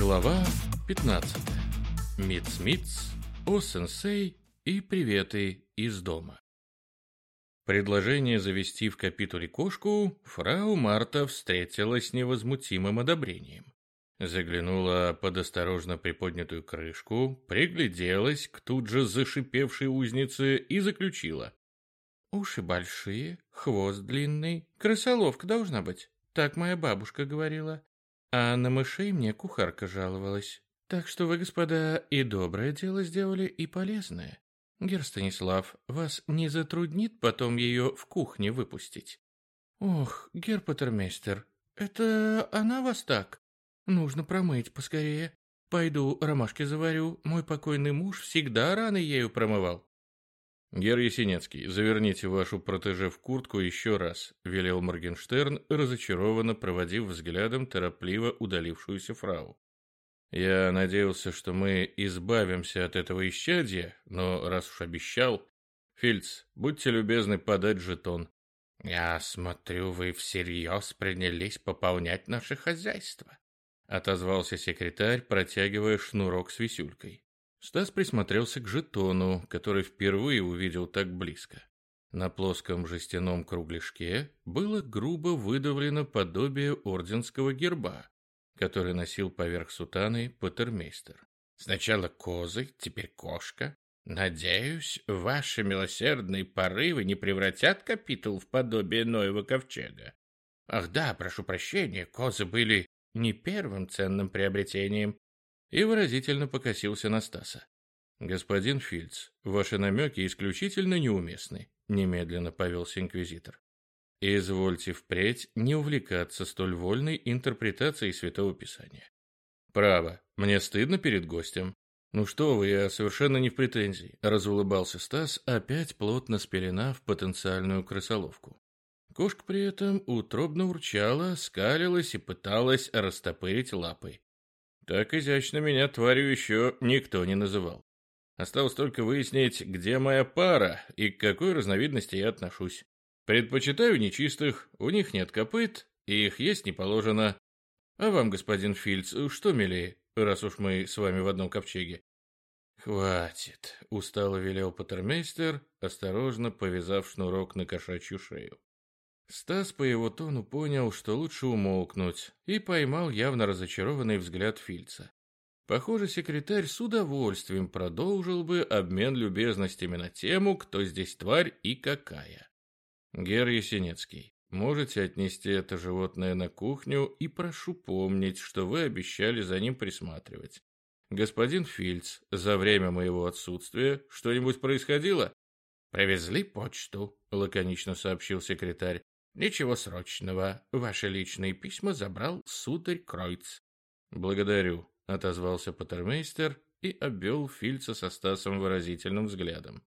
Глава 15. Миц-миц, и приветы из дома. Предложение завести в капитуле кошку фрау Марта встретила с невозмутимым одобрением. Заглянула под осторожно приподнятую крышку, пригляделась к тут же зашипевшей узнице и заключила. «Уши большие, хвост длинный, крысоловка должна быть, так моя бабушка говорила. А на мышей мне кухарка жаловалась. Так что вы, господа, и доброе дело сделали, и полезное. Гер Станислав, вас не затруднит потом ее в кухне выпустить? Ох, гер Патермейстер, это она вас так? Нужно промыть поскорее. Пойду ромашки заварю. Мой покойный муж всегда раны ею промывал. «Гер Есенецкий, заверните вашу протеже в куртку еще раз», — велел Моргенштерн, разочарованно проводив взглядом торопливо удалившуюся фрау. «Я надеялся, что мы избавимся от этого исчадья, но раз уж обещал... Фильц, будьте любезны подать жетон». «Я смотрю, вы всерьез принялись пополнять наше хозяйство», — отозвался секретарь, протягивая шнурок с висюлькой. Стас присмотрелся к жетону, который впервые увидел так близко. На плоском жестяном кругляшке было грубо выдавлено подобие орденского герба, который носил поверх сутаны патермейстер. «Сначала козы, теперь кошка. Надеюсь, ваши милосердные порывы не превратят капитул в подобие Ноева ковчега. Ах да, прошу прощения, козы были не первым ценным приобретением и выразительно покосился на Стаса. «Господин Фильц, ваши намеки исключительно неуместны», — немедленно повелся инквизитор. «Извольте впредь не увлекаться столь вольной интерпретацией Святого Писания. Право, мне стыдно перед гостем. Ну что вы, я совершенно не в претензии», — разулыбался Стас, опять плотно спеленав потенциальную крысоловку. Кошка при этом утробно урчала, скалилась и пыталась растопырить лапы. Так изящно меня тварью еще никто не называл. Осталось только выяснить, где моя пара и к какой разновидности я отношусь. Предпочитаю нечистых, у них нет копыт, и их есть не положено. А вам, господин Фильц, что милее, раз уж мы с вами в одном ковчеге? Хватит, устало велел Патермейстер, осторожно повязав шнурок на кошачью шею. Стас по его тону понял, что лучше умолкнуть, и поймал явно разочарованный взгляд Фильца. Похоже, секретарь с удовольствием продолжил бы обмен любезностями на тему, кто здесь тварь и какая. Гер Есенецкий, можете отнести это животное на кухню и прошу помнить, что вы обещали за ним присматривать. Господин Фильц, за время моего отсутствия что-нибудь происходило? Привезли почту, лаконично сообщил секретарь. Ничего срочного. Ваши личные письма забрал сударь Кройц. Благодарю, отозвался Патермейстер и обвел Фильца со Стасом выразительным взглядом.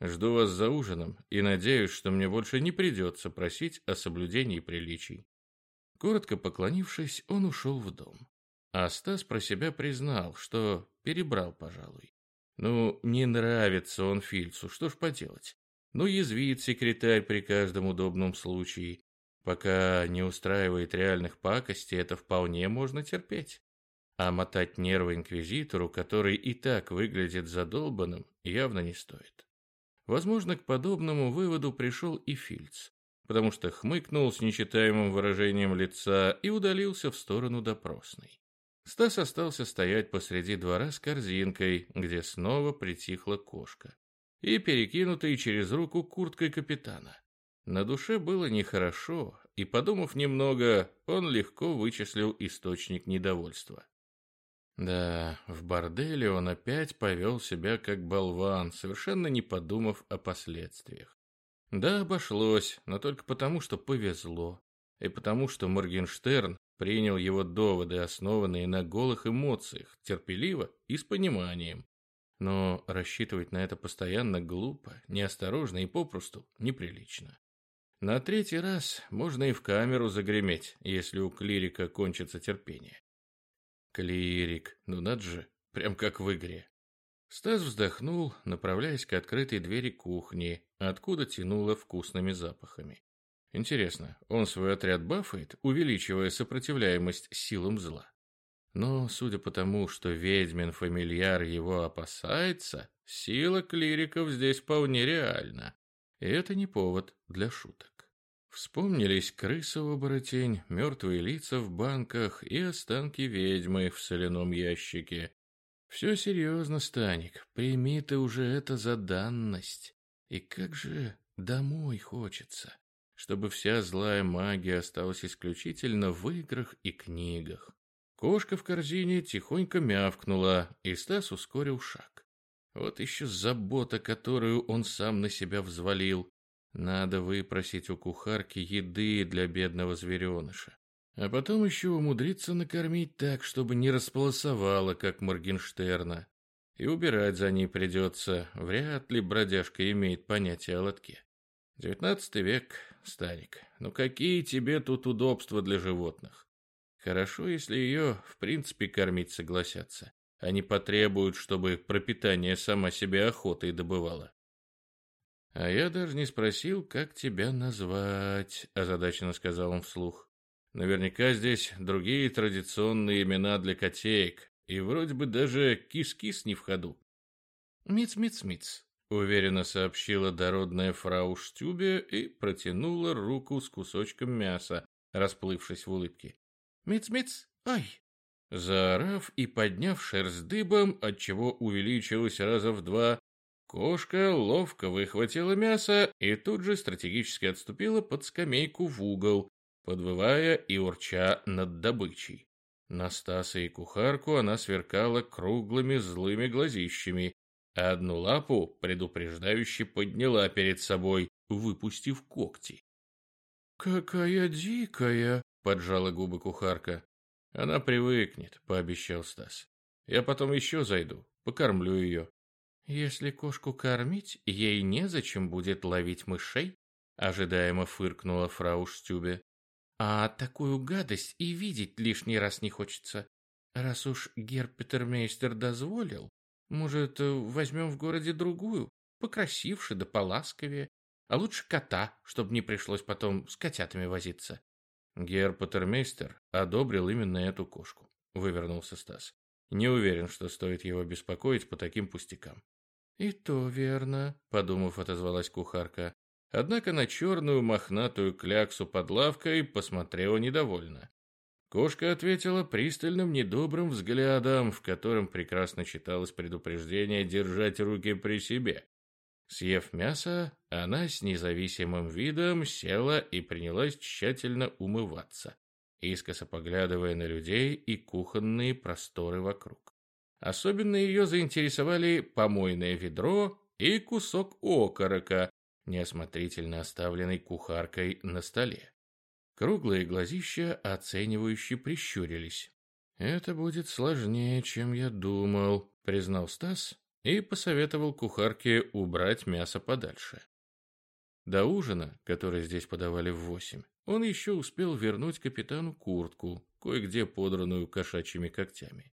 Жду вас за ужином и надеюсь, что мне больше не придется просить о соблюдении приличий. Коротко поклонившись, он ушел в дом. А Стас про себя признал, что перебрал, пожалуй. Ну, не нравится он Фильцу, что ж поделать. Ну, язвит секретарь при каждом удобном случае. Пока не устраивает реальных пакостей, это вполне можно терпеть. А мотать нервы инквизитору, который и так выглядит задолбанным, явно не стоит. Возможно, к подобному выводу пришел и Фильц, потому что хмыкнул с нечитаемым выражением лица и удалился в сторону допросной. Стас остался стоять посреди двора с корзинкой, где снова притихла кошка и перекинутой через руку курткой капитана. На душе было нехорошо, и, подумав немного, он легко вычислил источник недовольства. Да, в борделе он опять повел себя как болван, совершенно не подумав о последствиях. Да, обошлось, но только потому, что повезло, и потому, что Моргенштерн принял его доводы, основанные на голых эмоциях, терпеливо и с пониманием. Но рассчитывать на это постоянно глупо, неосторожно и попросту неприлично. На третий раз можно и в камеру загреметь, если у клирика кончится терпение. Клирик, ну надо же, прям как в игре. Стас вздохнул, направляясь к открытой двери кухни, откуда тянуло вкусными запахами. Интересно, он свой отряд бафает, увеличивая сопротивляемость силам зла? Но, судя по тому, что ведьмин фамильяр его опасается, сила клириков здесь вполне реальна. И это не повод для шуток. Вспомнились крысы-оборотень, мертвые лица в банках и останки ведьмы в соляном ящике. Все серьезно, Станик, прими ты уже это за данность. И как же домой хочется, чтобы вся злая магия осталась исключительно в играх и книгах. Кошка в корзине тихонько мявкнула, и Стас ускорил шаг. Вот еще забота, которую он сам на себя взвалил. Надо выпросить у кухарки еды для бедного звереныша. А потом еще умудриться накормить так, чтобы не располосовало, как Моргенштерна. И убирать за ней придется. Вряд ли бродяжка имеет понятие о лотке. Девятнадцатый век, старик. Ну какие тебе тут удобства для животных? Хорошо, если ее, в принципе, кормить согласятся. Они потребуют, чтобы пропитание сама себе охотой добывала. А я даже не спросил, как тебя назвать, озадаченно сказал он вслух. Наверняка здесь другие традиционные имена для котеек, и вроде бы даже кис-кис не в ходу. Миц-миц-миц, уверенно сообщила дородная фрау Штюбе и протянула руку с кусочком мяса, расплывшись в улыбке. Миц-миц, ай!» Заорав и подняв шерсть дыбом, отчего увеличилась раза в два, кошка ловко выхватила мясо и тут же стратегически отступила под скамейку в угол, подвывая и урча над добычей. На Стаса и кухарку она сверкала круглыми злыми глазищами, а одну лапу предупреждающе подняла перед собой, выпустив когти. «Какая дикая!» Поджала губы кухарка. Она привыкнет, пообещал Стас. Я потом еще зайду, покормлю ее. Если кошку кормить, ей незачем будет ловить мышей, ожидаемо фыркнула фрау Штюбе. А такую гадость и видеть лишний раз не хочется. Раз уж герпетермейстер дозволил, может, возьмем в городе другую, покрасивше да поласковее, а лучше кота, чтобы не пришлось потом с котятами возиться. Гер Патермейстер одобрил именно эту кошку, вывернулся Стас. Не уверен, что стоит его беспокоить по таким пустякам. И то верно, подумав, отозвалась кухарка. Однако на черную мохнатую кляксу под лавкой посмотрела недовольно. Кошка ответила пристальным недобрым взглядом, в котором прекрасно читалось предупреждение держать руки при себе. Съев мясо, она с независимым видом села и принялась тщательно умываться, искоса поглядывая на людей и кухонные просторы вокруг. Особенно ее заинтересовали помойное ведро и кусок окорока, неосмотрительно оставленный кухаркой на столе. Круглые глазища оценивающе прищурились. «Это будет сложнее, чем я думал», — признал Стас и посоветовал кухарке убрать мясо подальше. До ужина, который здесь подавали в восемь, он еще успел вернуть капитану куртку, кое-где подранную кошачьими когтями.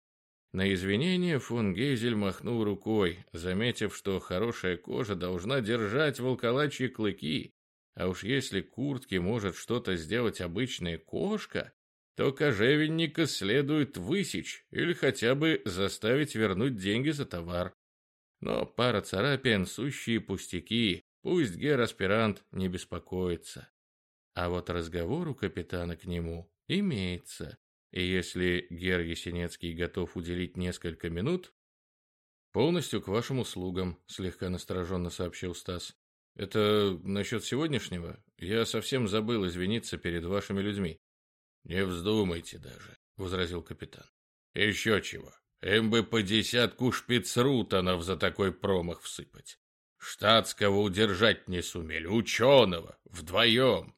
На извинение фон Гейзель махнул рукой, заметив, что хорошая кожа должна держать волколачьи клыки, а уж если куртке может что-то сделать обычная кошка, то кожевенника следует высечь или хотя бы заставить вернуть деньги за товар. Но пара царапин — сущие пустяки, пусть гер-аспирант не беспокоится. А вот разговор у капитана к нему имеется, и если гер Есенецкий готов уделить несколько минут, «Полностью к вашим услугам», — слегка настороженно сообщил Стас. «Это насчет сегодняшнего? Я совсем забыл извиниться перед вашими людьми». «Не вздумайте даже», — возразил капитан. «Еще чего. Им бы по десятку шпицрутонов за такой промах всыпать. Штатского удержать не сумели, ученого, вдвоем.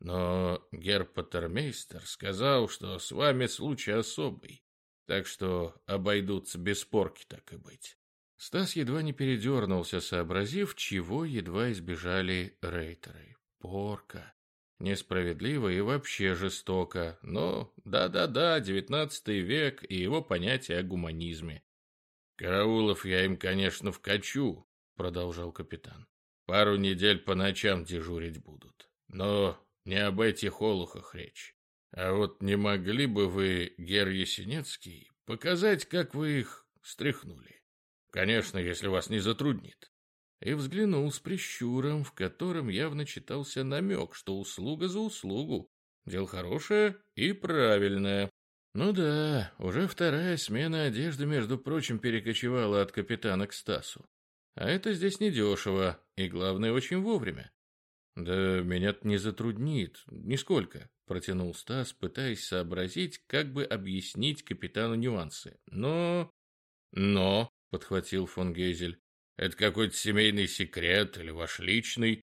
Но герпатермейстер сказал, что с вами случай особый, так что обойдутся без порки, так и быть. Стас едва не передернулся, сообразив, чего едва избежали рейтеры. Порка. Несправедливо и вообще жестоко, но да-да-да, девятнадцатый век и его понятие о гуманизме. «Караулов я им, конечно, вкачу», — продолжал капитан. «Пару недель по ночам дежурить будут. Но не об этих олухах речь. А вот не могли бы вы, Гер Есенецкий, показать, как вы их стряхнули? Конечно, если вас не затруднит. И взглянул с прищуром, в котором явно читался намек, что услуга за услугу. Дело хорошее и правильное. Ну да, уже вторая смена одежды, между прочим, перекочевала от капитана к Стасу. А это здесь недешево, и главное, очень вовремя. Да меня не затруднит, нисколько, протянул Стас, пытаясь сообразить, как бы объяснить капитану нюансы. Но... Но, подхватил фон Гейзель, это какой-то семейный секрет или ваш личный?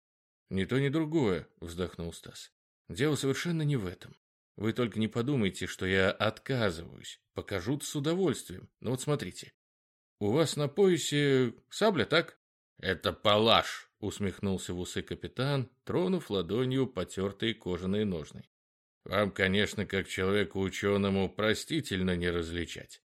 Ни то, ни другое, вздохнул Стас. Дело совершенно не в этом. Вы только не подумайте, что я отказываюсь. Покажу с удовольствием. Но вот смотрите. У вас на поясе сабля, так? Это палаш, усмехнулся в усы капитан, тронув ладонью потертые кожаные ножны. Вам, конечно, как человеку ученому, простительно не различать.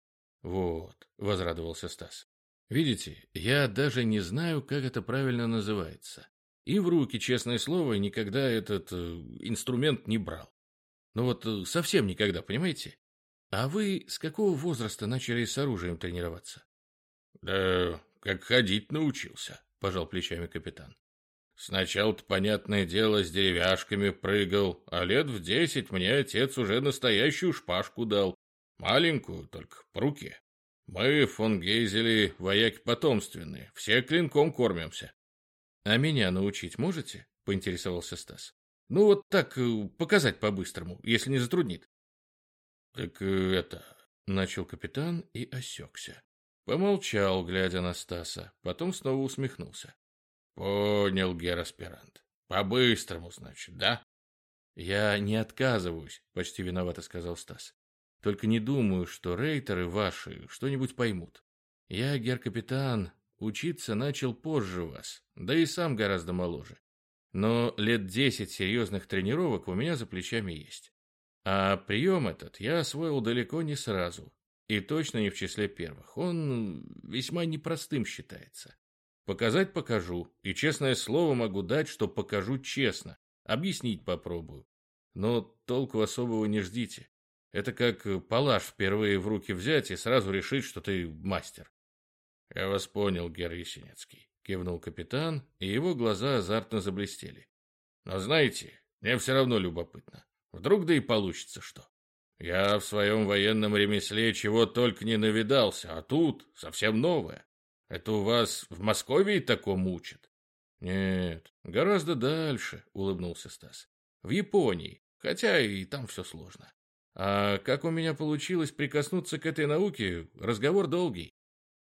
Вот, возрадовался Стас. Видите, я даже не знаю, как это правильно называется. И в руки, честное слово, никогда этот э, инструмент не брал. Ну вот э, совсем никогда, понимаете? А вы с какого возраста начали с оружием тренироваться? Да, как ходить научился, пожал плечами капитан. Сначала-то, понятное дело, с деревяшками прыгал, а лет в десять мне отец уже настоящую шпажку дал. Маленькую, только по руке. Мы, фон Гейзели, вояки потомственные, все клинком кормимся. — А меня научить можете? — поинтересовался Стас. Ну, вот так э, показать по-быстрому, если не затруднит. Так э, это... Начал капитан и осекся. Помолчал, глядя на Стаса, потом снова усмехнулся. Понял, гераспирант. По-быстрому, значит, да? Я не отказываюсь, почти виновато сказал Стас. Только не думаю, что рейтеры ваши что-нибудь поймут. Я, гер-капитан, учиться начал позже вас, да и сам гораздо моложе. Но лет десять серьезных тренировок у меня за плечами есть. А прием этот я освоил далеко не сразу. И точно не в числе первых. Он весьма непростым считается. Показать покажу. И честное слово могу дать, что покажу честно. Объяснить попробую. Но толку особого не ждите. Это как палаш впервые в руки взять и сразу решить, что ты мастер. Я вас понял, Гер Есенецкий кивнул капитан, и его глаза азартно заблестели. Но знаете, мне все равно любопытно. Вдруг да и получится что. Я в своем военном ремесле чего только не навидался, а тут совсем новое. Это у вас в Москве такому учат? Нет, гораздо дальше, улыбнулся Стас. В Японии, хотя и там все сложно. А как у меня получилось прикоснуться к этой науке, разговор долгий.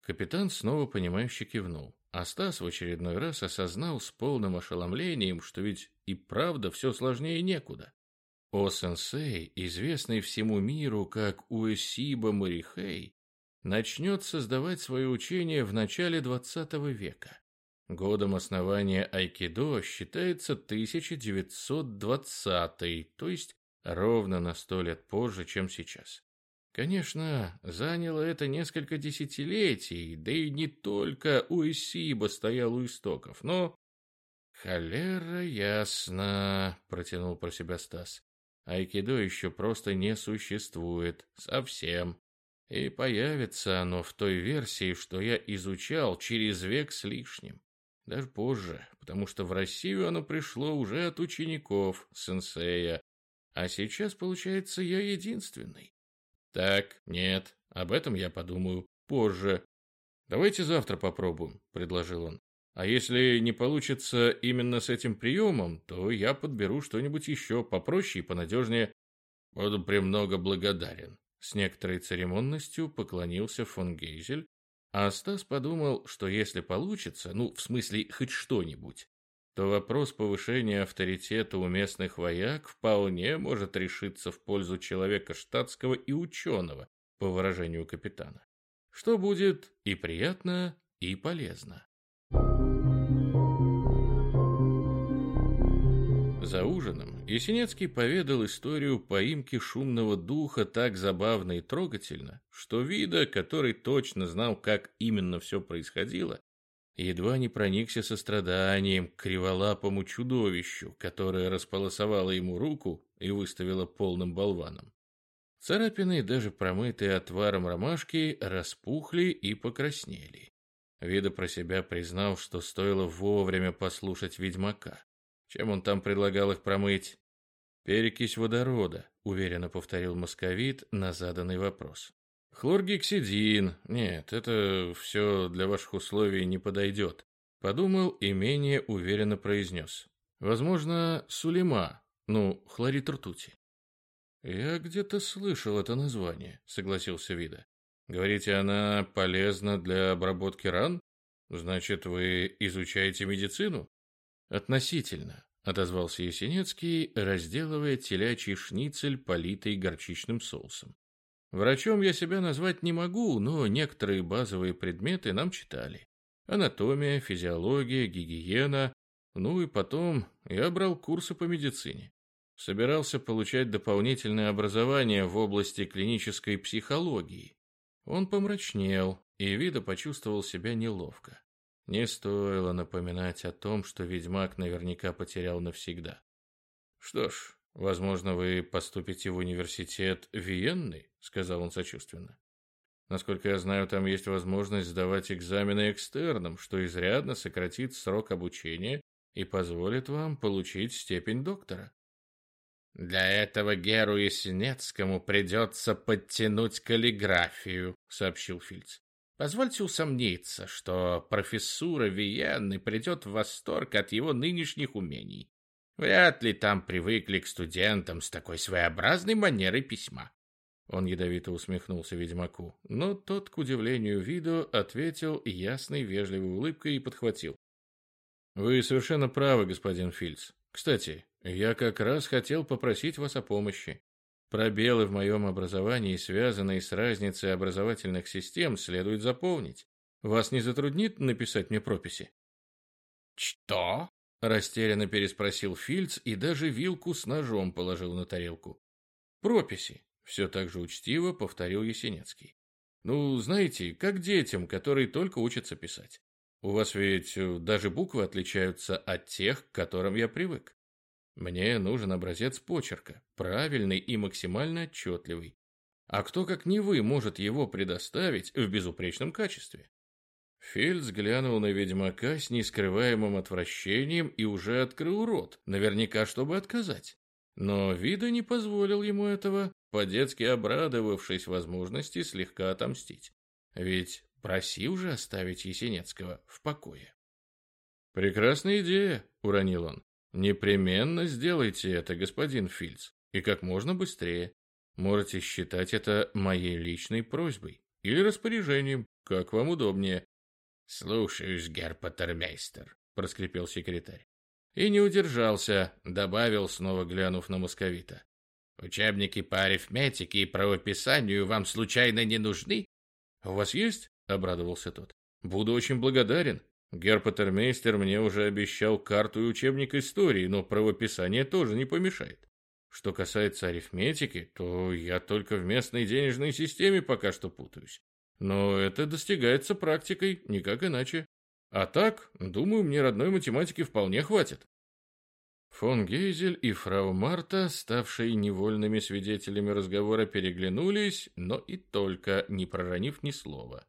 Капитан снова понимающе кивнул. А Стас в очередной раз осознал с полным ошеломлением, что ведь и правда все сложнее некуда. О-сенсей, известный всему миру как Уэсиба Марихей, начнет создавать свое учение в начале XX века. Годом основания айкидо считается 1920, то есть ровно на сто лет позже, чем сейчас. Конечно, заняло это несколько десятилетий, да и не только у Исиба стоял у истоков, но... «Холера, ясно», — протянул про себя Стас. «Айкидо еще просто не существует. Совсем. И появится оно в той версии, что я изучал через век с лишним. Даже позже, потому что в Россию оно пришло уже от учеников сенсея. А сейчас, получается, я единственный. Так, нет, об этом я подумаю позже. Давайте завтра попробуем, предложил он. А если не получится именно с этим приемом, то я подберу что-нибудь еще попроще и понадежнее. Буду премного благодарен. С некоторой церемонностью поклонился фон Гейзель, а Стас подумал, что если получится, ну, в смысле, хоть что-нибудь, то вопрос повышения авторитета у местных вояк вполне может решиться в пользу человека штатского и ученого, по выражению капитана. Что будет и приятно, и полезно. За ужином Есенецкий поведал историю поимки шумного духа так забавно и трогательно, что Вида, который точно знал, как именно все происходило, едва не проникся состраданием к криволапому чудовищу, которое располосовало ему руку и выставило полным болваном. Царапины, даже промытые отваром ромашки, распухли и покраснели. Вида про себя признал, что стоило вовремя послушать ведьмака. Чем он там предлагал их промыть? Перекись водорода, уверенно повторил московит на заданный вопрос. Хлоргексидин. Нет, это все для ваших условий не подойдет. Подумал и менее уверенно произнес. Возможно, сулима, ну, хлорид ртути. Я где-то слышал это название, согласился Вида. Говорите, она полезна для обработки ран? Значит, вы изучаете медицину? Относительно, отозвался Есенинский, разделывая телячий шницель, политый горчичным соусом. Врачом я себя назвать не могу, но некоторые базовые предметы нам читали. Анатомия, физиология, гигиена. Ну и потом я брал курсы по медицине. Собирался получать дополнительное образование в области клинической психологии. Он помрачнел, и Вида почувствовал себя неловко. Не стоило напоминать о том, что ведьмак наверняка потерял навсегда. Что ж, возможно, вы поступите в университет Виенны, сказал он сочувственно. Насколько я знаю, там есть возможность сдавать экзамены экстерном, что изрядно сократит срок обучения и позволит вам получить степень доктора. Для этого Геру Ясенецкому придется подтянуть каллиграфию, сообщил Фильц. Позвольте усомниться, что профессура Виенны придет в восторг от его нынешних умений. Вряд ли там привыкли к студентам с такой своеобразной манерой письма. Он ядовито усмехнулся ведьмаку, но тот, к удивлению виду, ответил ясной вежливой улыбкой и подхватил. «Вы совершенно правы, господин Фильц. Кстати, я как раз хотел попросить вас о помощи. Пробелы в моем образовании, связанные с разницей образовательных систем, следует заполнить. Вас не затруднит написать мне прописи? Что? Растерянно переспросил Фильц и даже вилку с ножом положил на тарелку. Прописи. Все так же учтиво повторил Есенинский. Ну, знаете, как детям, которые только учатся писать. У вас ведь э, даже буквы отличаются от тех, к которым я привык. Мне нужен образец почерка, правильный и максимально отчетливый. А кто, как не вы, может его предоставить в безупречном качестве? Фельдс глянул на ведьмака с нескрываемым отвращением и уже открыл рот, наверняка, чтобы отказать. Но вида не позволил ему этого, по-детски обрадовавшись возможности слегка отомстить. Ведь просил же оставить Есенецкого в покое. «Прекрасная идея», — уронил он. Непременно сделайте это, господин Фильц, и как можно быстрее. Можете считать это моей личной просьбой или распоряжением, как вам удобнее. Слушаюсь, герр Паттермейстер, проскрипел секретарь. И не удержался, добавил, снова глянув на московита. Учебники по арифметике и правописанию вам случайно не нужны? У вас есть? обрадовался тот. Буду очень благодарен. Герпатермейстер мне уже обещал карту и учебник истории, но правописание тоже не помешает. Что касается арифметики, то я только в местной денежной системе пока что путаюсь. Но это достигается практикой, никак иначе. А так, думаю, мне родной математики вполне хватит. Фон Гейзель и фрау Марта, ставшие невольными свидетелями разговора, переглянулись, но и только, не проронив ни слова.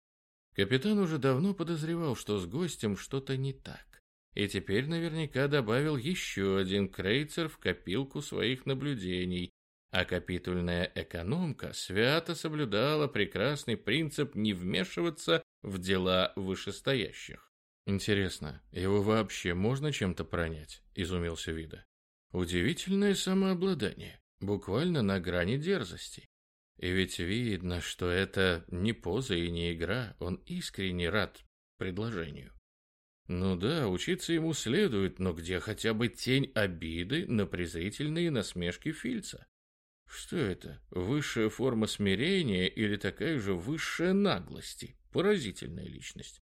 Капитан уже давно подозревал, что с гостем что-то не так, и теперь наверняка добавил еще один крейцер в копилку своих наблюдений, а капитульная экономка свято соблюдала прекрасный принцип не вмешиваться в дела вышестоящих. «Интересно, его вообще можно чем-то пронять?» – изумился Вида. «Удивительное самообладание, буквально на грани дерзости. И ведь видно, что это не поза и не игра, он искренне рад предложению. Ну да, учиться ему следует, но где хотя бы тень обиды на презрительные насмешки Фильца? Что это, высшая форма смирения или такая же высшая наглости? Поразительная личность.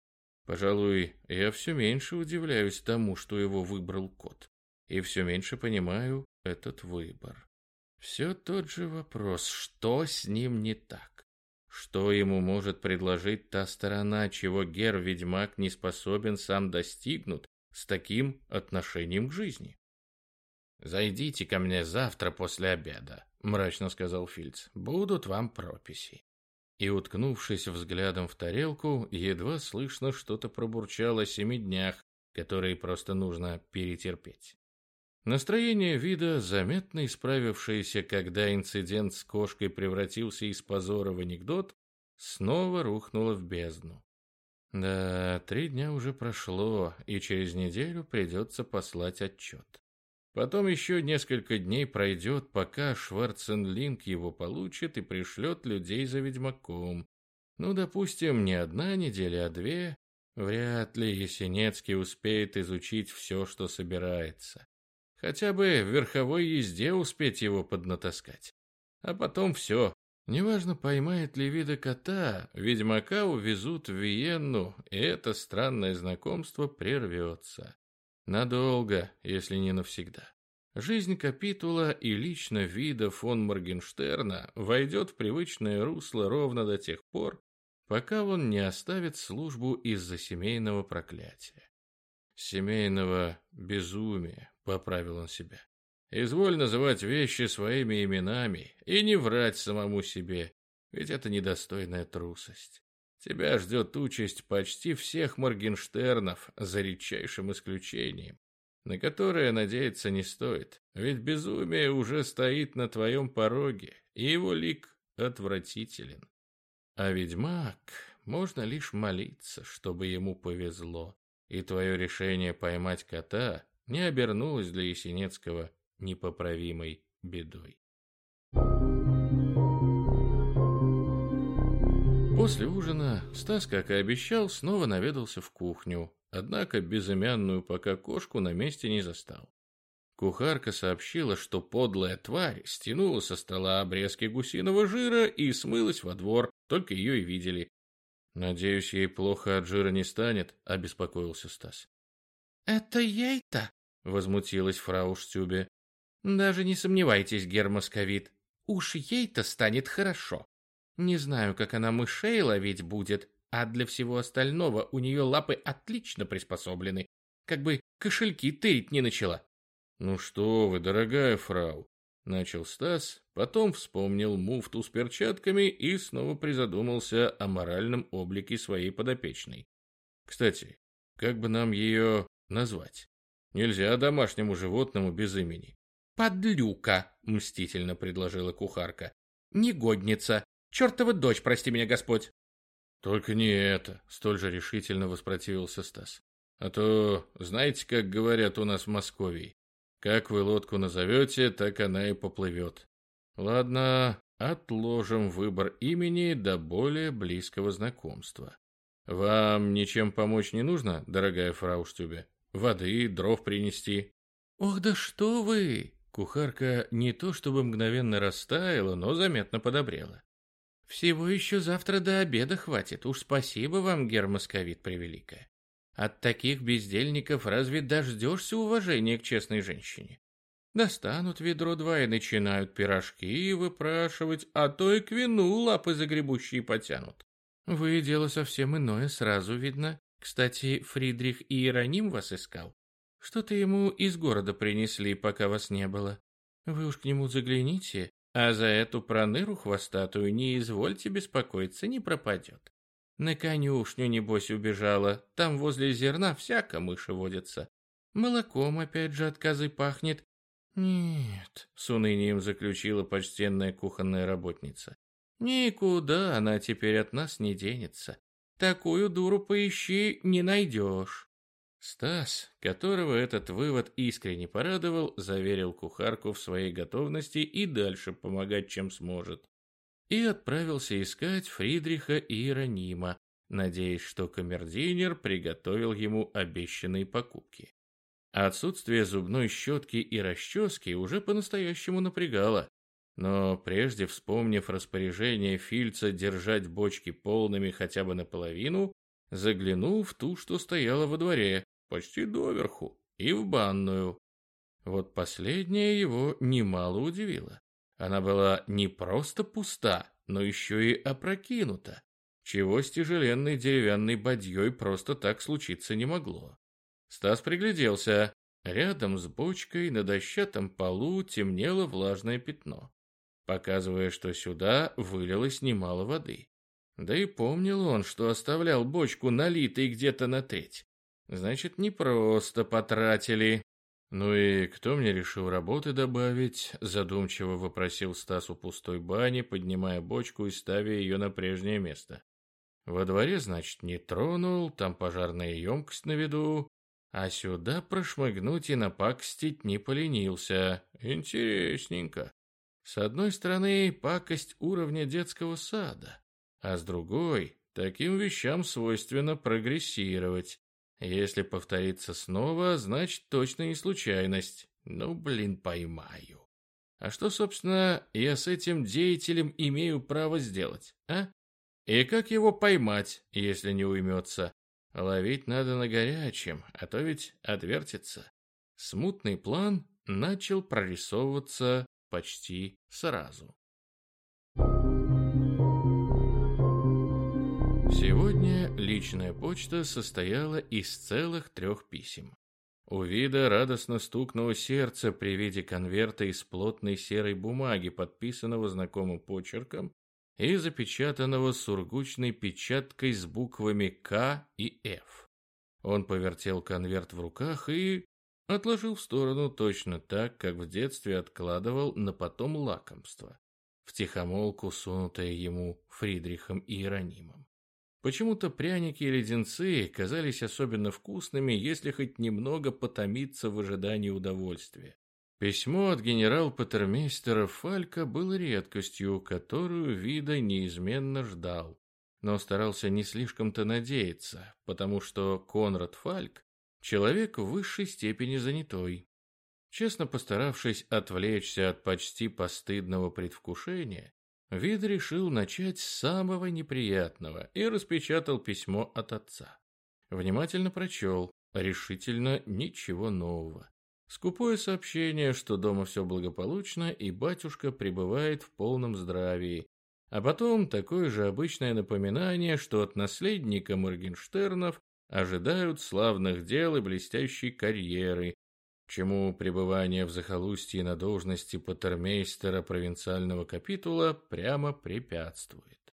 Пожалуй, я все меньше удивляюсь тому, что его выбрал кот, и все меньше понимаю этот выбор. Все тот же вопрос, что с ним не так? Что ему может предложить та сторона, чего Гер-ведьмак не способен сам достигнуть с таким отношением к жизни? «Зайдите ко мне завтра после обеда», — мрачно сказал Фильц. «Будут вам прописи». И, уткнувшись взглядом в тарелку, едва слышно что-то пробурчало о семи днях, которые просто нужно перетерпеть. Настроение вида, заметно исправившееся, когда инцидент с кошкой превратился из позора в анекдот, снова рухнуло в бездну. Да, три дня уже прошло, и через неделю придется послать отчет. Потом еще несколько дней пройдет, пока Шварценлинг его получит и пришлет людей за ведьмаком. Ну, допустим, не одна неделя, а две. Вряд ли Есенецкий успеет изучить все, что собирается. Хотя бы в верховой езде успеть его поднатаскать. А потом все. Неважно, поймает ли вида кота, ведьмака увезут в Виенну, и это странное знакомство прервется. Надолго, если не навсегда. Жизнь капитула и лично вида фон Моргенштерна войдет в привычное русло ровно до тех пор, пока он не оставит службу из-за семейного проклятия. Семейного безумия, поправил он себя. Изволь называть вещи своими именами и не врать самому себе, ведь это недостойная трусость. Тебя ждет участь почти всех Моргенштернов, за редчайшим исключением, на которое надеяться не стоит, ведь безумие уже стоит на твоем пороге, и его лик отвратителен. А ведьмак, можно лишь молиться, чтобы ему повезло, и твое решение поймать кота не обернулось для Есенецкого непоправимой бедой. После ужина Стас, как и обещал, снова наведался в кухню, однако безымянную пока кошку на месте не застал. Кухарка сообщила, что подлая тварь стянула со стола обрезки гусиного жира и смылась во двор, только ее и видели. «Надеюсь, ей плохо от жира не станет», — обеспокоился Стас. «Это ей-то?» — возмутилась фрау Штюбе. «Даже не сомневайтесь, гермосковит, уж ей-то станет хорошо. Не знаю, как она мышей ловить будет, а для всего остального у нее лапы отлично приспособлены. Как бы кошельки тырить не начала. «Ну что вы, дорогая фрау!» Начал Стас, потом вспомнил муфту с перчатками и снова призадумался о моральном облике своей подопечной. «Кстати, как бы нам ее назвать? Нельзя домашнему животному без имени». «Подлюка!» — мстительно предложила кухарка. «Негодница! Чертова дочь, прости меня, Господь!» «Только не это!» — столь же решительно воспротивился Стас. «А то, знаете, как говорят у нас в Москве, как вы лодку назовете, так она и поплывет. Ладно, отложим выбор имени до более близкого знакомства. Вам ничем помочь не нужно, дорогая фрауштюбе? Воды, дров принести?» «Ох, да что вы!» Кухарка не то чтобы мгновенно растаяла, но заметно подобрела. Всего еще завтра до обеда хватит. Уж спасибо вам, гермосковит превеликая. От таких бездельников разве дождешься уважения к честной женщине? Достанут ведро два и начинают пирожки выпрашивать, а то и к вину лапы загребущие потянут. Вы дело совсем иное, сразу видно. Кстати, Фридрих и Иероним вас искал. Что-то ему из города принесли, пока вас не было. Вы уж к нему загляните, а за эту проныру хвостатую не извольте беспокоиться, не пропадет. На конюшню, небось, убежала, там возле зерна всяко мыши водятся. Молоком опять же от козы пахнет. Нет, с унынием заключила почтенная кухонная работница. Никуда она теперь от нас не денется. Такую дуру поищи не найдешь. Стас, которого этот вывод искренне порадовал, заверил кухарку в своей готовности и дальше помогать, чем сможет. И отправился искать Фридриха и Иеронима, надеясь, что камердинер приготовил ему обещанные покупки. Отсутствие зубной щетки и расчески уже по-настоящему напрягало. Но прежде вспомнив распоряжение Фильца держать бочки полными хотя бы наполовину, заглянул в ту, что стояла во дворе, почти доверху, и в банную. Вот последнее его немало удивило. Она была не просто пуста, но еще и опрокинута, чего с тяжеленной деревянной бадьей просто так случиться не могло. Стас пригляделся. Рядом с бочкой на дощатом полу темнело влажное пятно, показывая, что сюда вылилось немало воды. Да и помнил он, что оставлял бочку налитой где-то на треть. Значит, не просто потратили. Ну и кто мне решил работы добавить? Задумчиво вопросил Стас у пустой бани, поднимая бочку и ставя ее на прежнее место. Во дворе, значит, не тронул, там пожарная емкость на виду, а сюда прошмыгнуть и напакостить не поленился. Интересненько. С одной стороны, пакость уровня детского сада, а с другой, таким вещам свойственно прогрессировать. Если повторится снова, значит точно не случайность. Ну, блин, поймаю. А что, собственно, я с этим деятелем имею право сделать, а? И как его поймать, если не уймется? Ловить надо на горячем, а то ведь отвертится. Смутный план начал прорисовываться почти сразу. Личная почта состояла из целых трех писем. У вида радостно стукнуло сердце при виде конверта из плотной серой бумаги, подписанного знакомым почерком и запечатанного сургучной печаткой с буквами «К» и «Ф». Он повертел конверт в руках и отложил в сторону точно так, как в детстве откладывал на потом лакомство, втихомолку сунутое ему Фридрихом Иеронимом. Почему-то пряники и леденцы казались особенно вкусными, если хоть немного потомиться в ожидании удовольствия. Письмо от генерал-патермейстера Фалька было редкостью, которую Вида неизменно ждал, но старался не слишком-то надеяться, потому что Конрад Фальк – человек в высшей степени занятой. Честно постаравшись отвлечься от почти постыдного предвкушения, Вид решил начать с самого неприятного и распечатал письмо от отца. Внимательно прочел, решительно ничего нового. Скупое сообщение, что дома все благополучно и батюшка пребывает в полном здравии. А потом такое же обычное напоминание, что от наследника Моргенштернов ожидают славных дел и блестящей карьеры, чему пребывание в захолустье на должности патермейстера провинциального капитула прямо препятствует.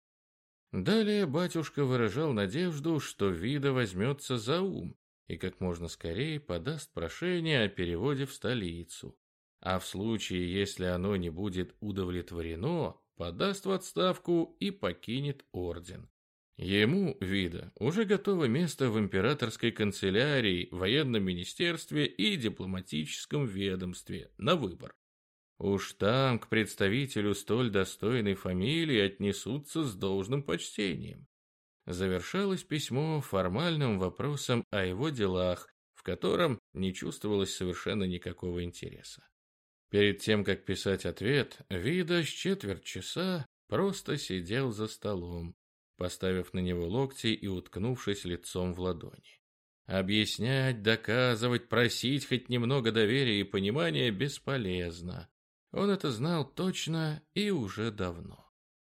Далее батюшка выражал надежду, что Вида возьмется за ум и как можно скорее подаст прошение о переводе в столицу. А в случае, если оно не будет удовлетворено, подаст в отставку и покинет орден. Ему, вида, уже готово место в императорской канцелярии, военном министерстве и дипломатическом ведомстве на выбор. Уж там к представителю столь достойной фамилии отнесутся с должным почтением. Завершалось письмо формальным вопросом о его делах, в котором не чувствовалось совершенно никакого интереса. Перед тем, как писать ответ, Вида с четверть часа просто сидел за столом, поставив на него локти и уткнувшись лицом в ладони. Объяснять, доказывать, просить хоть немного доверия и понимания бесполезно. Он это знал точно и уже давно.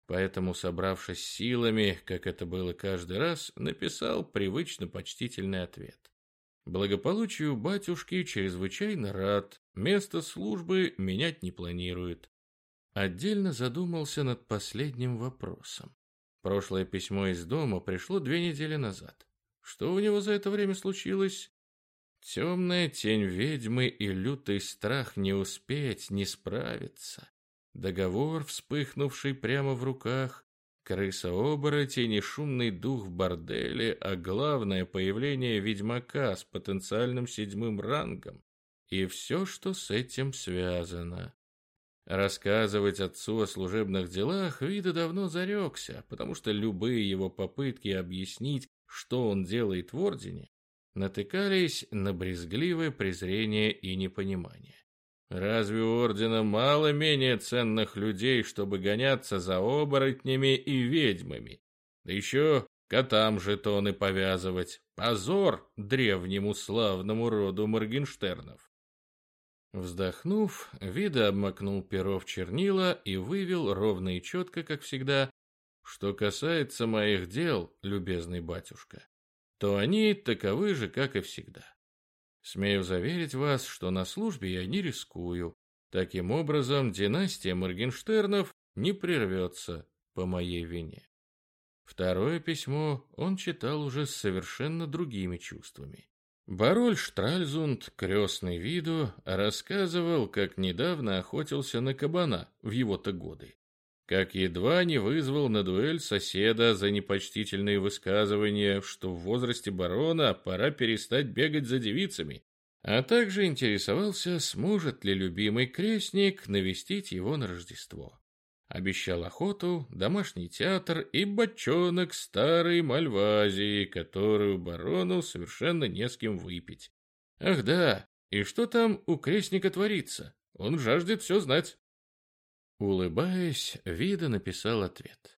Поэтому, собравшись силами, как это было каждый раз, написал привычно почтительный ответ. Благополучию батюшки чрезвычайно рад, место службы менять не планирует. Отдельно задумался над последним вопросом. Прошлое письмо из дома пришло две недели назад. Что у него за это время случилось? Темная тень ведьмы и лютый страх не успеть, не справиться. Договор, вспыхнувший прямо в руках, крыса-оборотень и шумный дух в борделе, а главное появление ведьмака с потенциальным седьмым рангом и все, что с этим связано. Рассказывать отцу о служебных делах Вида давно зарекся, потому что любые его попытки объяснить, что он делает в Ордене, натыкались на брезгливое презрение и непонимание. Разве у ордена мало менее ценных людей, чтобы гоняться за оборотнями и ведьмами? Да еще котам жетоны повязывать. Позор древнему славному роду Моргенштернов. Вздохнув, Вида обмакнул перо в чернила и вывел ровно и четко, как всегда, что касается моих дел, любезный батюшка, то они таковы же, как и всегда. Смею заверить вас, что на службе я не рискую. Таким образом, династия Моргенштернов не прервется по моей вине. Второе письмо он читал уже с совершенно другими чувствами. Бароль Штральзунд, крестный виду, рассказывал, как недавно охотился на кабана в его-то годы. Как едва не вызвал на дуэль соседа за непочтительные высказывания, что в возрасте барона пора перестать бегать за девицами, а также интересовался, сможет ли любимый крестник навестить его на Рождество. Обещал охоту, домашний театр и бочонок старой мальвазии, которую барону совершенно не с кем выпить. Ах да, и что там у крестника творится? Он жаждет все знать. Улыбаясь, Вида написал ответ.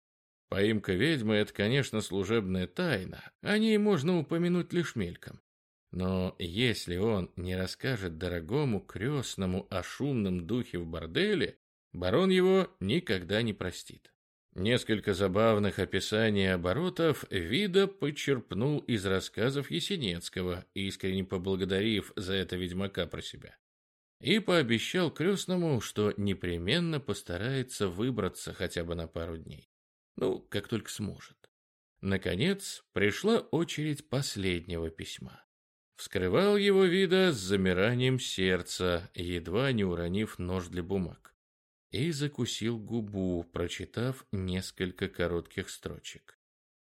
Поимка ведьмы — это, конечно, служебная тайна, о ней можно упомянуть лишь мельком. Но если он не расскажет дорогому крестному о шумном духе в борделе, Барон его никогда не простит. Несколько забавных описаний оборотов Вида почерпнул из рассказов Есенинского, искренне поблагодарив за это ведьмака про себя. И пообещал крестному, что непременно постарается выбраться хотя бы на пару дней. Ну, как только сможет. Наконец, пришла очередь последнего письма. Вскрывал его Вида с замиранием сердца, едва не уронив нож для бумаг и закусил губу, прочитав несколько коротких строчек.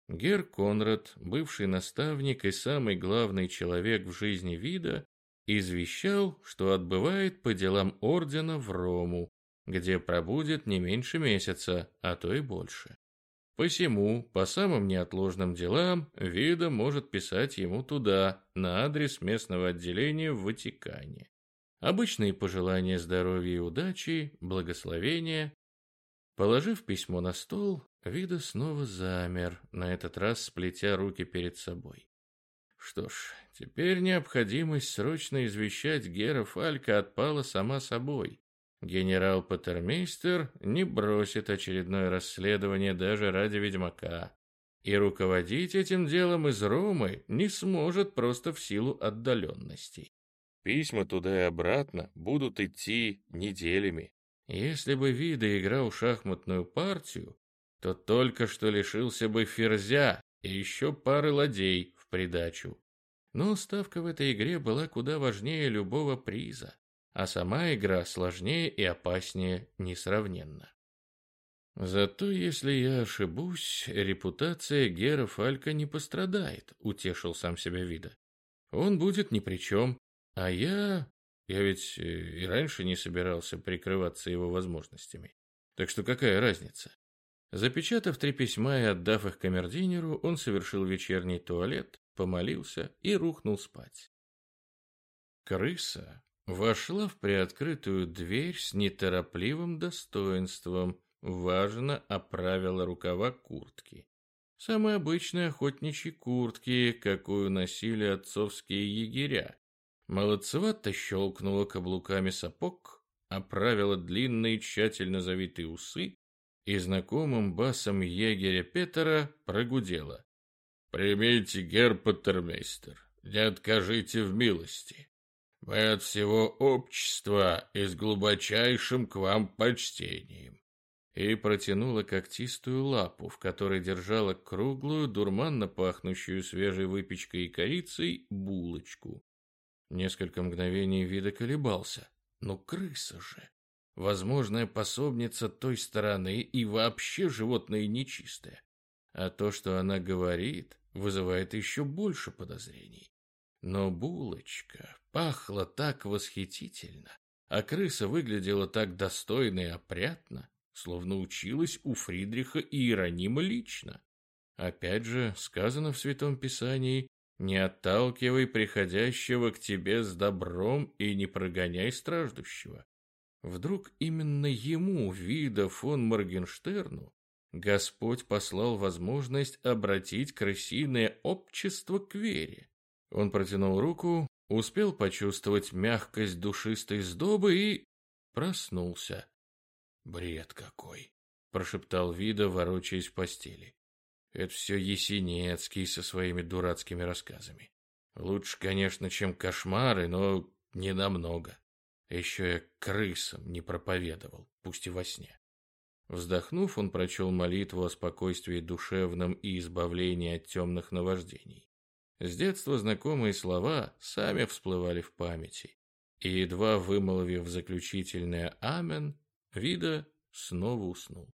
Гер Конрад, бывший наставник и самый главный человек в жизни вида, извещал, что отбывает по делам ордена в Рому, где пробудет не меньше месяца, а то и больше. Посему, по самым неотложным делам, Вида может писать ему туда, на адрес местного отделения в Ватикане. Обычные пожелания здоровья и удачи, благословения. Положив письмо на стол, Вида снова замер, на этот раз сплетя руки перед собой. Что ж, теперь необходимость срочно извещать Гера Фалька отпала сама собой. Генерал Патермейстер не бросит очередное расследование даже ради ведьмака. И руководить этим делом из Ромы не сможет просто в силу отдаленности. Письма туда и обратно будут идти неделями. Если бы Вида играл шахматную партию, то только что лишился бы ферзя и еще пары ладей в придачу. Но ставка в этой игре была куда важнее любого приза, а сама игра сложнее и опаснее несравненно. Зато, если я ошибусь, репутация Гера Фалька не пострадает, утешил сам себя Вида. Он будет ни при чем, а я... Я ведь э, и раньше не собирался прикрываться его возможностями. Так что какая разница? Запечатав три письма и отдав их камердинеру, он совершил вечерний туалет, помолился и рухнул спать. Крыса вошла в приоткрытую дверь с неторопливым достоинством, важно оправила рукава куртки. Самой обычной охотничьей куртки, какую носили отцовские егеря, Молодцевато щелкнула каблуками сапог, оправила длинные тщательно завитые усы и знакомым басом егеря Петера прогудела. «Примите, герпатермейстер, не откажите в милости. Мы от всего общества и с глубочайшим к вам почтением» и протянула когтистую лапу, в которой держала круглую, дурманно пахнущую свежей выпечкой и корицей булочку. Несколько мгновений вида колебался. Ну, крыса же! Возможная пособница той стороны и вообще животное нечистое. А то, что она говорит, вызывает еще больше подозрений. Но булочка пахла так восхитительно, а крыса выглядела так достойно и опрятно, словно училась у Фридриха и Иеронима лично. Опять же, сказано в Святом Писании, не отталкивай приходящего к тебе с добром и не прогоняй страждущего. Вдруг именно ему, вида фон Моргенштерну, Господь послал возможность обратить крысиное общество к вере. Он протянул руку успел почувствовать мягкость душистой сдобы и проснулся. «Бред какой!» — прошептал Вида, ворочаясь в постели. «Это все Есенинский со своими дурацкими рассказами. Лучше, конечно, чем кошмары, но не намного. Еще я крысам не проповедовал, пусть и во сне». Вздохнув, он прочел молитву о спокойствии душевном и избавлении от темных наваждений. С детства знакомые слова сами всплывали в памяти, и, едва вымолвив заключительное «Амен», Вида снова уснул.